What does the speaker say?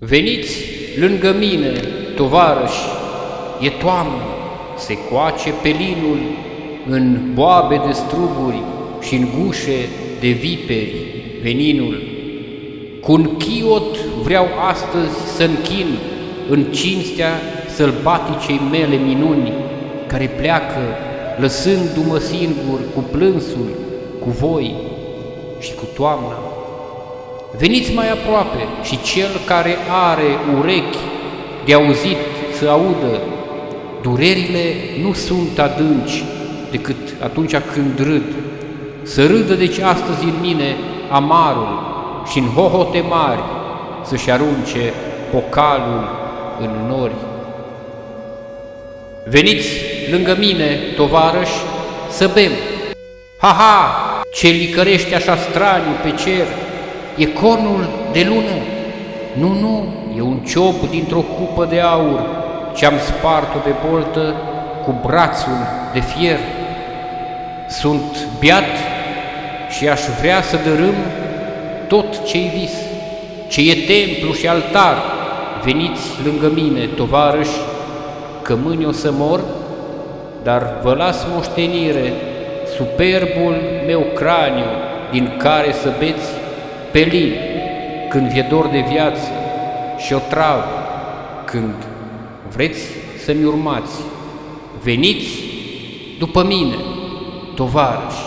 Veniți lângă mine, tovarăși, e toamnă, se coace pelinul în boabe de struguri și în gușe de viperi veninul. Cu un chiot vreau astăzi să închin în cinstea sălbaticei mele minuni, care pleacă lăsându-mă singur cu plânsul, cu voi și cu toamna. Veniți mai aproape și cel care are urechi de auzit să audă. Durerile nu sunt adânci decât atunci când râd. Să râdă deci astăzi în mine amarul și în hohote mari să-și arunce pocalul în nori. Veniți lângă mine, tovarăși, să bem. Ha-ha, ce licărește așa straniu pe cer, E conul de lună? Nu, nu, e un ciop dintr-o cupă de aur ce-am spart-o pe boltă cu brațul de fier. Sunt biat și aș vrea să dărâm tot ce-i vis, ce e templu și altar. Veniți lângă mine, tovarăși, că mâine o să mor, dar vă las moștenire superbul meu craniu din care să beți pelin când e dor de viață și o travă când vreți să-mi urmați. Veniți după mine, tovarăși,